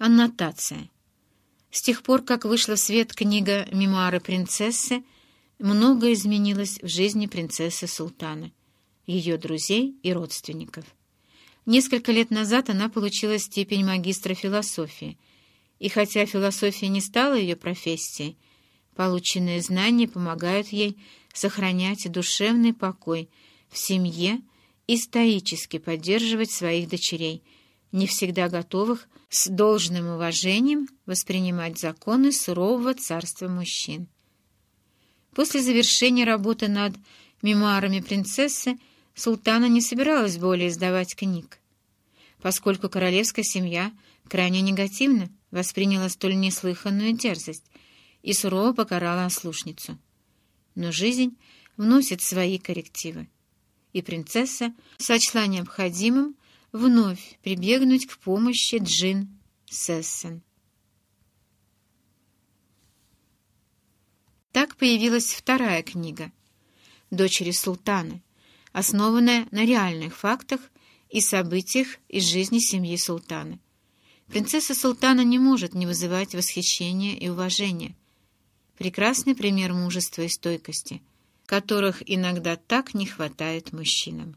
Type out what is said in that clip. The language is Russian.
Аннотация. С тех пор, как вышла в свет книга «Мемуары принцессы», многое изменилось в жизни принцессы Султана, ее друзей и родственников. Несколько лет назад она получила степень магистра философии, и хотя философия не стала ее профессией, полученные знания помогают ей сохранять душевный покой в семье и стоически поддерживать своих дочерей – не всегда готовых с должным уважением воспринимать законы сурового царства мужчин. После завершения работы над мемуарами принцессы султана не собиралась более издавать книг, поскольку королевская семья крайне негативно восприняла столь неслыханную дерзость и сурово покарала ослушницу. Но жизнь вносит свои коррективы, и принцесса сочла необходимым вновь прибегнуть к помощи Джин Сессен. Так появилась вторая книга «Дочери султана», основанная на реальных фактах и событиях из жизни семьи султана. Принцесса султана не может не вызывать восхищения и уважения. Прекрасный пример мужества и стойкости, которых иногда так не хватает мужчинам.